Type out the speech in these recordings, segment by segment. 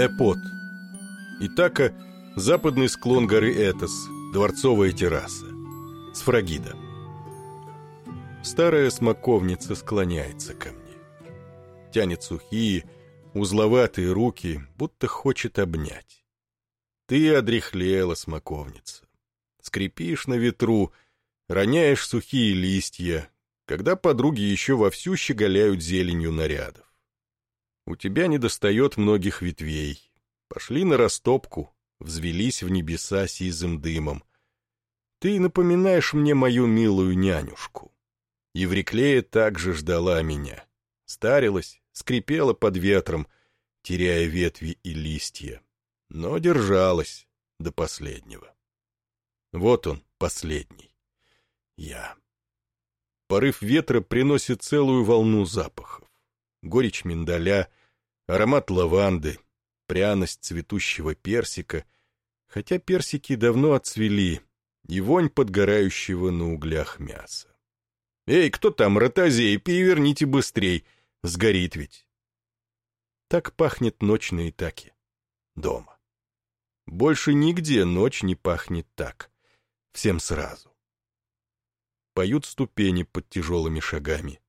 Эпот. Итака – западный склон горы Этос, дворцовая терраса. Сфрагида. Старая смоковница склоняется ко мне. Тянет сухие, узловатые руки, будто хочет обнять. Ты одряхлела, смоковница. Скрипишь на ветру, роняешь сухие листья, когда подруги еще вовсю щеголяют зеленью нарядов. У тебя недостает многих ветвей. Пошли на растопку, взвелись в небеса сизым дымом. Ты напоминаешь мне мою милую нянюшку. Евриклея также ждала меня. Старилась, скрипела под ветром, теряя ветви и листья, но держалась до последнего. Вот он, последний. Я. Порыв ветра приносит целую волну запахов. Горечь миндаля, аромат лаванды, пряность цветущего персика, хотя персики давно отцвели, и вонь подгорающего на углях мяса. «Эй, кто там, ротозей, переверните быстрей!» Сгорит ведь. Так пахнет ночь на Итаке. Дома. Больше нигде ночь не пахнет так. Всем сразу. Поют ступени под тяжелыми шагами.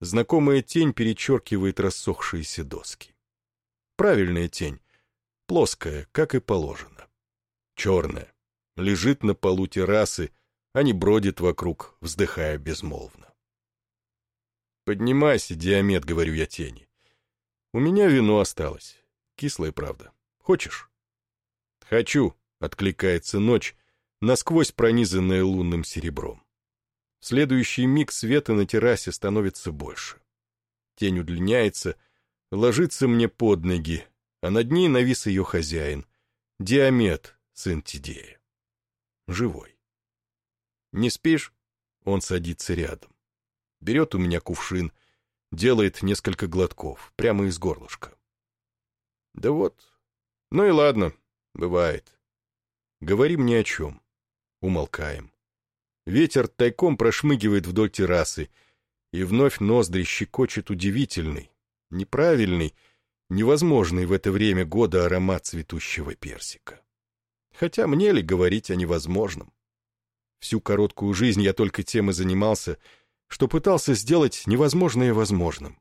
Знакомая тень перечеркивает рассохшиеся доски. Правильная тень. Плоская, как и положено. Черная. Лежит на полу террасы, а не бродит вокруг, вздыхая безмолвно. «Поднимайся, Диамет», — говорю я тени. «У меня вино осталось. Кислое, правда. Хочешь?» «Хочу», — откликается ночь, насквозь пронизанная лунным серебром. В следующий миг света на террасе становится больше. Тень удлиняется, ложится мне под ноги, а над ней навис ее хозяин, Диамет, сын Тидея. Живой. «Не спишь?» Он садится рядом берет у меня кувшин, делает несколько глотков, прямо из горлышка. Да вот. Ну и ладно, бывает. Говорим ни о чем. Умолкаем. Ветер тайком прошмыгивает вдоль террасы, и вновь ноздри щекочет удивительный, неправильный, невозможный в это время года аромат цветущего персика. Хотя мне ли говорить о невозможном? Всю короткую жизнь я только тем и занимался — что пытался сделать невозможное возможным,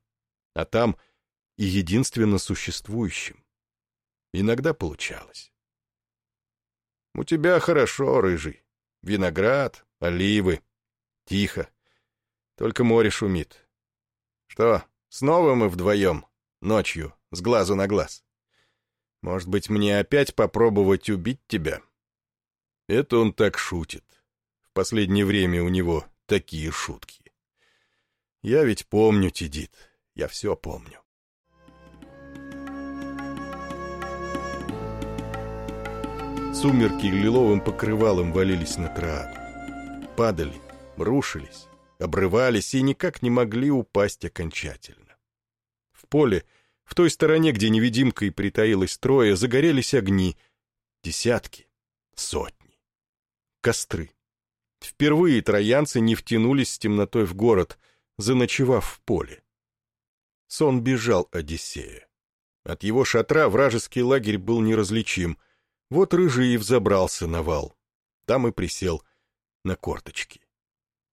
а там и единственно существующим. Иногда получалось. «У тебя хорошо, рыжий. Виноград, оливы. Тихо. Только море шумит. Что, снова мы вдвоем, ночью, с глазу на глаз? Может быть, мне опять попробовать убить тебя?» Это он так шутит. В последнее время у него такие шутки. Я ведь помню, Тидит, я все помню. Сумерки лиловым покрывалом валились на Трааду. Падали, рушились, обрывались и никак не могли упасть окончательно. Поле, в той стороне, где невидимкой притаилось трое, загорелись огни. Десятки, сотни. Костры. Впервые троянцы не втянулись с темнотой в город — заночевав в поле. Сон бежал Одиссея. От его шатра вражеский лагерь был неразличим. Вот рыжий и взобрался на вал. Там и присел на корточки.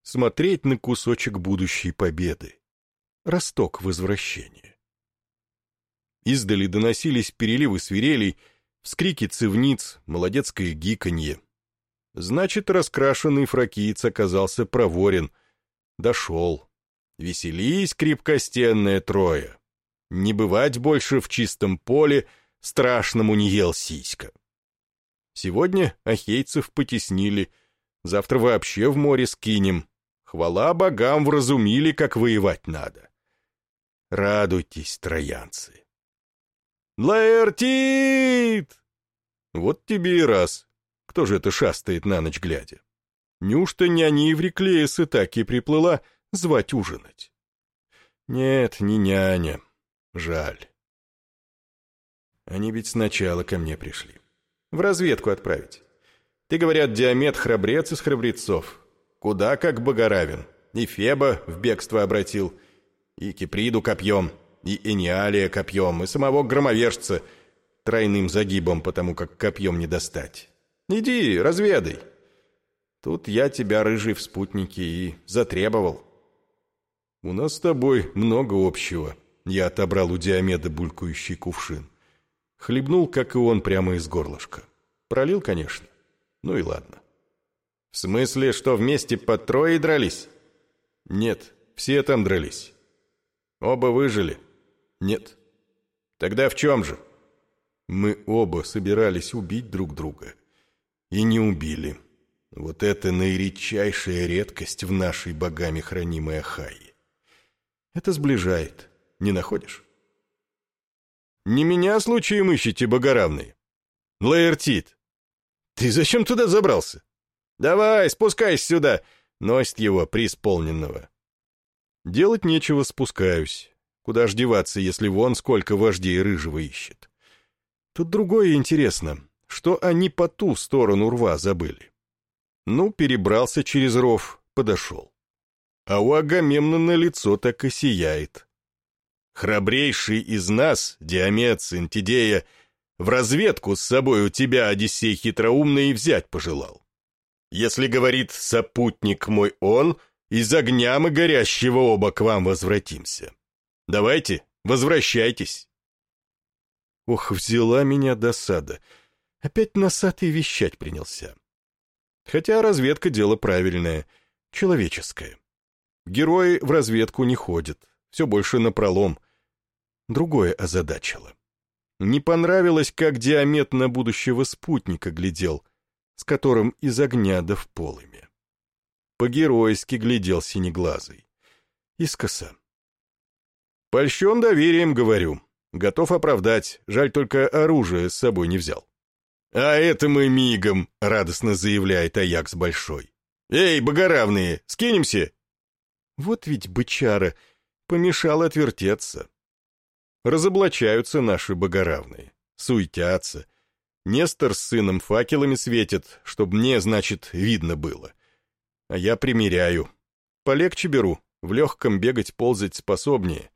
Смотреть на кусочек будущей победы. Росток возвращения. Издали доносились переливы свирелей, вскрики цивниц, молодецкое гиканье. Значит, раскрашенный фракиец оказался проворен. Дошел. Веселись, крепкостенная трое. Не бывать больше в чистом поле, страшному не ел сиська. Сегодня ахейцев потеснили, завтра вообще в море скинем. Хвала богам вразумили, как воевать надо. Радуйтесь, троянцы. Лаэртит! Вот тебе и раз. Кто же это шастает на ночь глядя? Неужто няня Евриклея с Итаки приплыла, звать ужинать. Нет, не няня. Жаль. Они ведь сначала ко мне пришли. В разведку отправить. Ты, говорят, Диамет храбрец из храбрецов. Куда как богоравен. И Феба в бегство обратил, и Киприду копьем, и Эниалия копьем, и самого громовержца. тройным загибом, потому как копьем не достать. Иди, разведай. Тут я тебя, рыжий, в спутнике и затребовал. У нас с тобой много общего. Я отобрал у Диомеда булькающий кувшин. Хлебнул, как и он, прямо из горлышка. Пролил, конечно. Ну и ладно. В смысле, что вместе по трое дрались? Нет, все там дрались. Оба выжили? Нет. Тогда в чем же? Мы оба собирались убить друг друга. И не убили. Вот это наиредчайшая редкость в нашей богами хранимой Ахайи. Это сближает, не находишь? Не меня случаем ищите, богоравные. Лаэртит, ты зачем туда забрался? Давай, спускайся сюда, носит его преисполненного. Делать нечего, спускаюсь. Куда ж деваться, если вон сколько вождей рыжего ищет. Тут другое интересно, что они по ту сторону рва забыли. Ну, перебрался через ров, подошел. А у Агамемнона лицо так и сияет. Храбрейший из нас, Диамет, сын Тидея, в разведку с собой у тебя, Одиссей хитроумный, и взять пожелал. Если, говорит, сопутник мой он, из огня мы горящего оба к вам возвратимся. Давайте, возвращайтесь. Ох, взяла меня досада. Опять носатый вещать принялся. Хотя разведка — дело правильное, человеческое. Герои в разведку не ходят, все больше напролом. Другое озадачило. Не понравилось, как Диамет на будущего спутника глядел, с которым из огня да в полыми. По-геройски глядел синеглазый. Искоса. Польщен доверием, говорю. Готов оправдать, жаль только оружие с собой не взял. «А это мы мигом», — радостно заявляет Аякс Большой. «Эй, богоравные, скинемся?» Вот ведь бычара помешал отвертеться. Разоблачаются наши богоравные, суетятся. Нестор с сыном факелами светит, чтоб мне, значит, видно было. А я примеряю. Полегче беру, в легком бегать ползать способнее.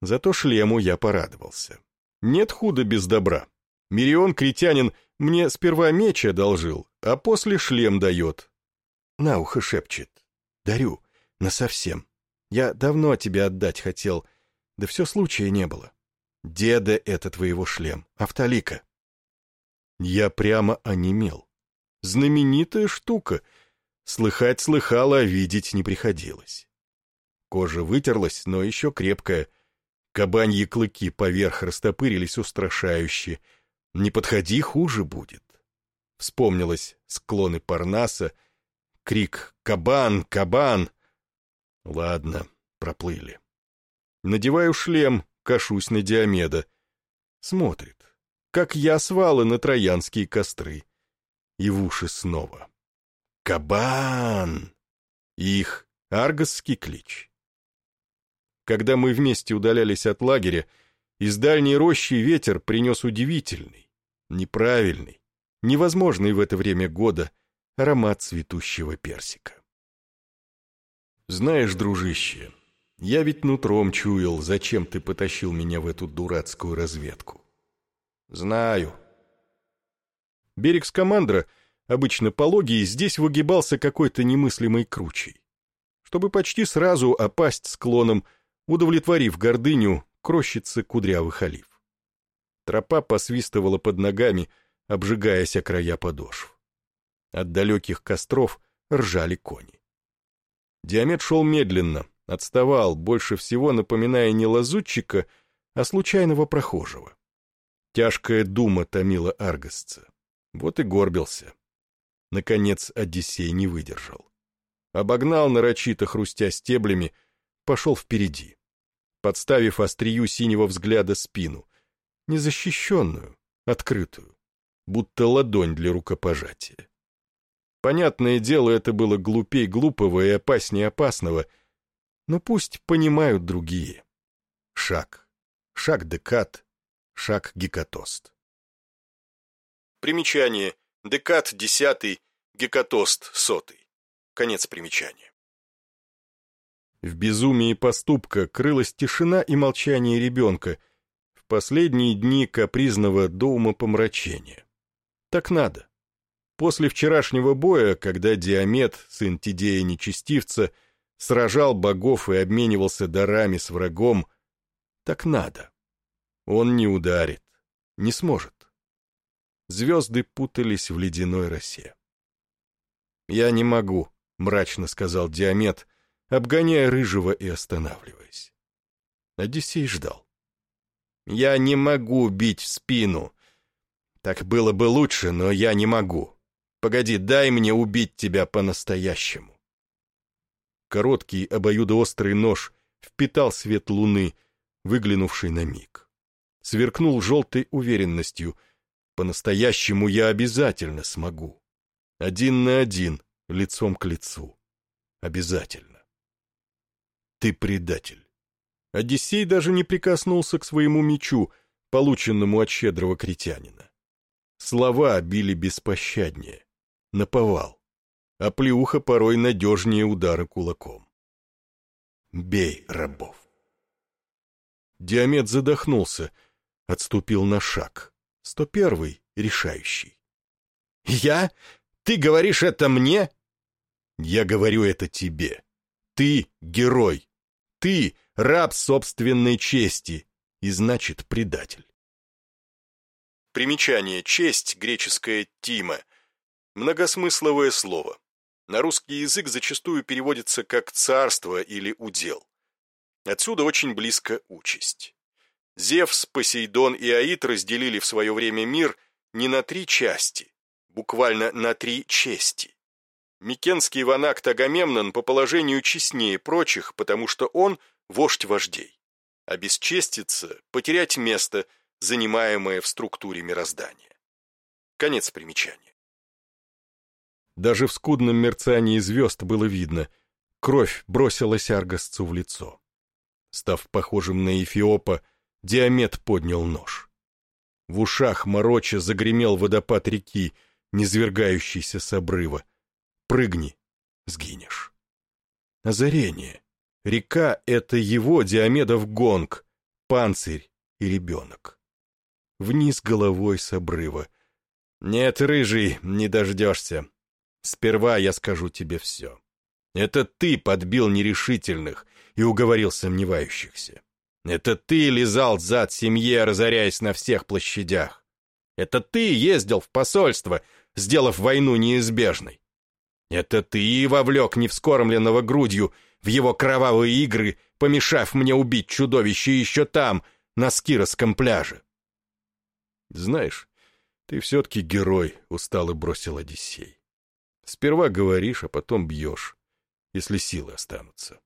Зато шлему я порадовался. Нет худа без добра. Мирион Критянин мне сперва меч одолжил, а после шлем дает. На ухо шепчет. Дарю, насовсем. Я давно тебе отдать хотел, да все случая не было. Деда это твоего шлем, Автолика. Я прямо онемел. Знаменитая штука. Слыхать слыхала, а видеть не приходилось. Кожа вытерлась, но еще крепкая. Кабаньи клыки поверх растопырились устрашающе — не подходи, хуже будет. Вспомнилось склоны Парнаса, крик «Кабан! Кабан!» Ладно, проплыли. Надеваю шлем, кашусь на Диомеда. Смотрит, как я свалы на троянские костры. И в уши снова. «Кабан!» Их аргосский клич. Когда мы вместе удалялись от лагеря, из дальней рощи ветер принес удивительный, неправильный, невозможный в это время года аромат цветущего персика. Знаешь, дружище, я ведь нутром чуял, зачем ты потащил меня в эту дурацкую разведку. Знаю. Берег Скамандра, обычно пологий, здесь выгибался какой-то немыслимой кручей. Чтобы почти сразу опасть склоном, удовлетворив гордыню, крощится кудрявый халиф. Тропа посвистывала под ногами, обжигаясь о края подошв. От далеких костров ржали кони. Диамет шел медленно, отставал, больше всего напоминая не лазутчика, а случайного прохожего. Тяжкая дума томила аргосца. Вот и горбился. Наконец Одиссей не выдержал. Обогнал нарочито, хрустя стеблями, пошел впереди подставив острию синего взгляда спину, незащищенную, открытую, будто ладонь для рукопожатия. Понятное дело, это было глупей глупого и опаснее опасного, но пусть понимают другие. Шаг, шаг декат, шаг гекатост. Примечание. Декат десятый, гекатост сотый. Конец примечания. В безумии поступка крылась тишина и молчание ребенка, в последние дни капризного до умопомрачения. Так надо. После вчерашнего боя, когда Диамет, сын Тидея Нечестивца, сражал богов и обменивался дарами с врагом, так надо. Он не ударит, не сможет. Звезды путались в ледяной росе. «Я не могу», — мрачно сказал Диамет, обгоняя Рыжего и останавливаясь. Одиссей ждал. «Я не могу бить в спину. Так было бы лучше, но я не могу. Погоди, дай мне убить тебя по-настоящему». Короткий обоюдоострый нож впитал свет луны, выглянувший на миг. Сверкнул желтой уверенностью. «По-настоящему я обязательно смогу. Один на один, лицом к лицу. Обязательно. Ты предатель». Одиссей даже не прикоснулся к своему мечу, полученному от щедрого критянина. Слова били беспощаднее, наповал, а плеуха порой надежнее удара кулаком. «Бей рабов!» Диамет задохнулся, отступил на шаг. Сто первый, решающий. «Я? Ты говоришь это мне?» «Я говорю это тебе. Ты — герой. Ты — раб собственной чести и значит предатель. Примечание «честь» греческое «тима» – многосмысловое слово. На русский язык зачастую переводится как «царство» или «удел». Отсюда очень близко участь. Зевс, Посейдон и Аид разделили в свое время мир не на три части, буквально на три чести. Микенский ванакт Агамемнон по положению честнее прочих, потому что он вождь вождей. Обесчеститься, потерять место, занимаемое в структуре мироздания. Конец примечания. Даже в скудном мерцании звезд было видно, кровь бросилась Аргосцу в лицо. Став похожим на Эфиопа, Диамет поднял нож. В ушах мороча загремел водопад реки, низвергающийся с обрыва. Прыгни, сгинешь. Озарение. Река — это его Диомедов гонг, панцирь и ребенок. Вниз головой с обрыва. Нет, рыжий, не дождешься. Сперва я скажу тебе все. Это ты подбил нерешительных и уговорил сомневающихся. Это ты лизал зад семье, разоряясь на всех площадях. Это ты ездил в посольство, сделав войну неизбежной. Это ты вовлек невскормленного грудью в его кровавые игры, помешав мне убить чудовище еще там, на Скиросском пляже. Знаешь, ты все-таки герой, устало бросил Одиссей. Сперва говоришь, а потом бьешь, если силы останутся.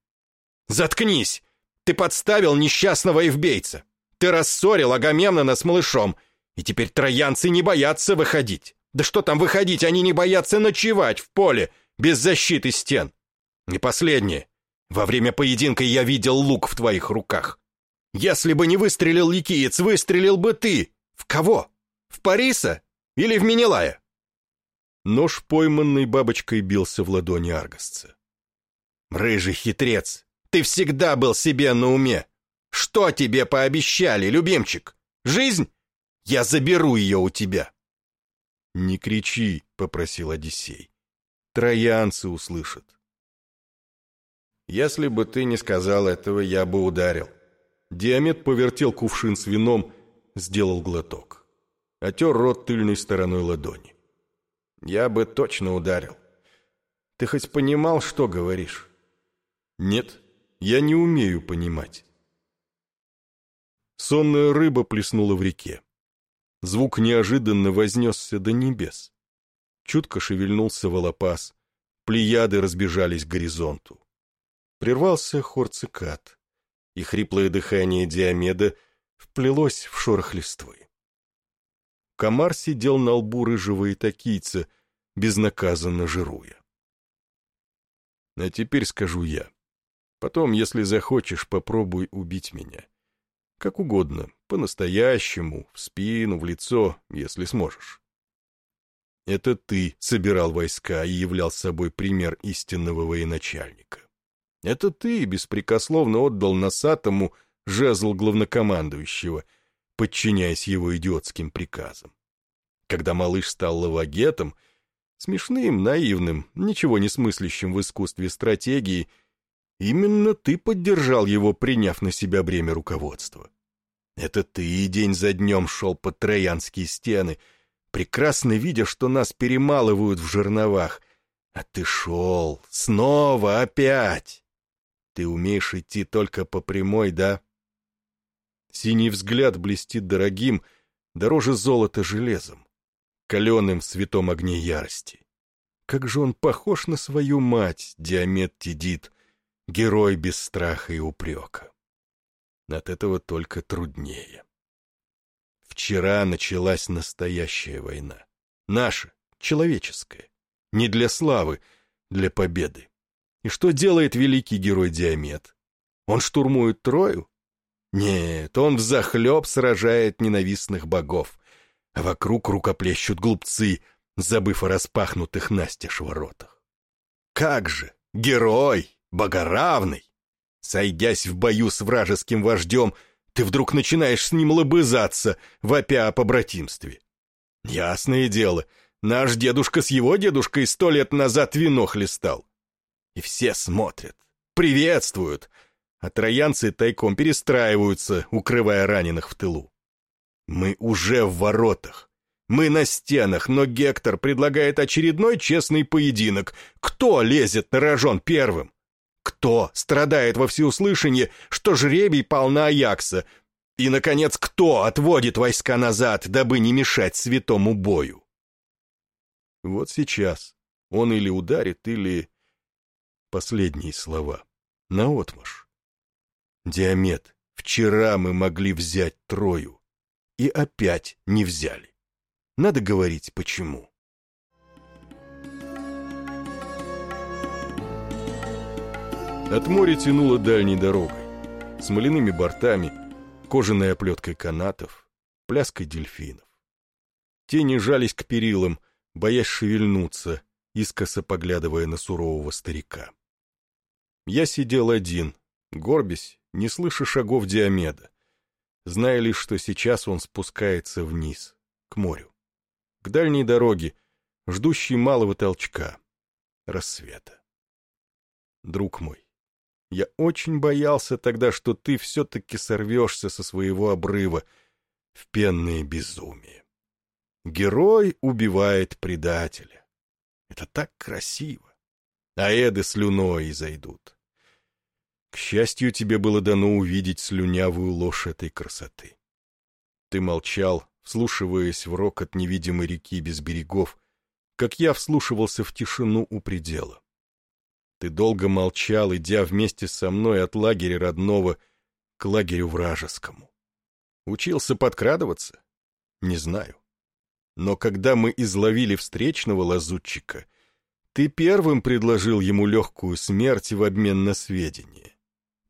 Заткнись! Ты подставил несчастного эвбейца. Ты рассорил Агамемнона с малышом, и теперь троянцы не боятся выходить. Да что там выходить, они не боятся ночевать в поле, без защиты стен. И последнее. Во время поединка я видел лук в твоих руках. Если бы не выстрелил ликиец, выстрелил бы ты. В кого? В Париса или в Менелая? Нож, пойманный бабочкой, бился в ладони Аргосца. «Рыжий хитрец, ты всегда был себе на уме. Что тебе пообещали, любимчик? Жизнь? Я заберу ее у тебя». «Не кричи», — попросил Одиссей. «Троянцы услышат». Если бы ты не сказал этого, я бы ударил. Диамет повертел кувшин с вином, сделал глоток. Отер рот тыльной стороной ладони. Я бы точно ударил. Ты хоть понимал, что говоришь? Нет, я не умею понимать. Сонная рыба плеснула в реке. Звук неожиданно вознесся до небес. Чутко шевельнулся волопас. Плеяды разбежались к горизонту прервался хор цикад, и хриплое дыхание Диомеда вплелось в шорох листвы. Комар сидел на лбу рыжего итакийца, безнаказанно жируя. А теперь скажу я. Потом, если захочешь, попробуй убить меня. Как угодно, по-настоящему, в спину, в лицо, если сможешь. Это ты собирал войска и являл собой пример истинного военачальника. Это ты беспрекословно отдал носатому жезл главнокомандующего, подчиняясь его идиотским приказам. Когда малыш стал лавагетом, смешным, наивным, ничего не смыслящим в искусстве стратегии, именно ты поддержал его, приняв на себя бремя руководства. Это ты и день за днем шел под троянские стены, прекрасно видя, что нас перемалывают в жерновах, а ты шел, снова, опять. Ты умеешь идти только по прямой, да? Синий взгляд блестит дорогим, дороже золота железом, каленым в святом огне ярости. Как же он похож на свою мать, Диамет Тидит, герой без страха и упрека. От этого только труднее. Вчера началась настоящая война. Наша, человеческая. Не для славы, для победы. И что делает великий герой Диамет? Он штурмует Трою? Нет, он взахлеб сражает ненавистных богов, а вокруг рукоплещут глупцы, забыв о распахнутых настежь воротах. Как же, герой, богоравный! Сойдясь в бою с вражеским вождем, ты вдруг начинаешь с ним лобызаться, вопя о побратимстве. Ясное дело, наш дедушка с его дедушкой сто лет назад вино хлестал. И все смотрят, приветствуют, а троянцы тайком перестраиваются, укрывая раненых в тылу. Мы уже в воротах. Мы на стенах, но Гектор предлагает очередной честный поединок. Кто лезет на рожон первым? Кто страдает во всеуслышание, что жребий пал на Аякса? И, наконец, кто отводит войска назад, дабы не мешать святому бою? Вот сейчас он или ударит, или... Последние слова. Наотмашь. Диамет, вчера мы могли взять Трою. И опять не взяли. Надо говорить, почему. От моря тянуло дальней дорогой, смоляными бортами, кожаной оплеткой канатов, пляской дельфинов. Тени жались к перилам, боясь шевельнуться, искоса поглядывая на сурового старика. Я сидел один, горбясь, не слыша шагов Диомеда, зная лишь, что сейчас он спускается вниз, к морю, к дальней дороге, ждущей малого толчка, рассвета. Друг мой, я очень боялся тогда, что ты все-таки сорвешься со своего обрыва в пенное безумие. Герой убивает предателя. Это так красиво. А эды слюной изойдут. К счастью, тебе было дано увидеть слюнявую ложь этой красоты. Ты молчал, вслушиваясь в рокот невидимой реки без берегов, как я вслушивался в тишину у предела. Ты долго молчал, идя вместе со мной от лагеря родного к лагерю вражескому. Учился подкрадываться? Не знаю. Но когда мы изловили встречного лазутчика, ты первым предложил ему легкую смерть в обмен на сведения.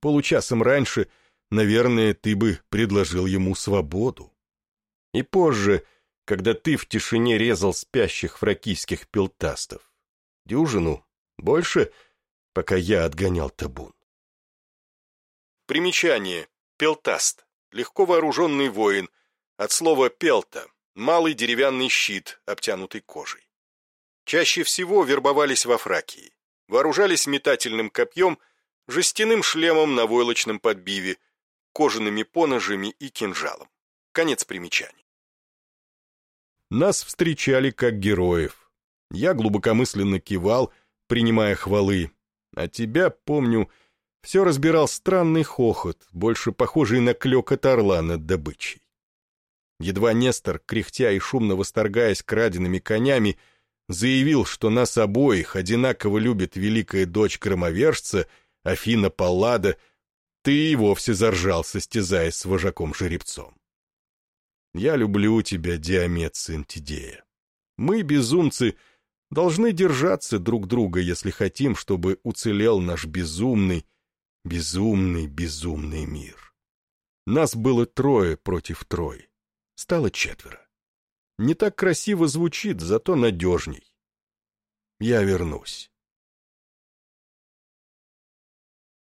Получасом раньше, наверное, ты бы предложил ему свободу. И позже, когда ты в тишине резал спящих фракийских пилтастов. Дюжину? Больше — пока я отгонял табун. Примечание. Пелтаст. Легко вооруженный воин. От слова «пелта» — малый деревянный щит, обтянутый кожей. Чаще всего вербовались во Фракии. Вооружались метательным копьем, жестяным шлемом на войлочном подбиве, кожаными поножами и кинжалом. Конец примечаний. Нас встречали как героев. Я глубокомысленно кивал, принимая хвалы, а тебя, помню, все разбирал странный хохот, больше похожий на клёкот орла над добычей. Едва Нестор, кряхтя и шумно восторгаясь краденными конями, заявил, что нас обоих одинаково любит великая дочь громовержца, Афина Паллада, ты и вовсе заржал, состязаясь с вожаком-жеребцом. Я люблю тебя, Диамет, сын Тидея. Мы, безумцы, — должны держаться друг друга, если хотим, чтобы уцелел наш безумный, безумный, безумный мир. Нас было трое против трое. Стало четверо. Не так красиво звучит, зато надежней. Я вернусь.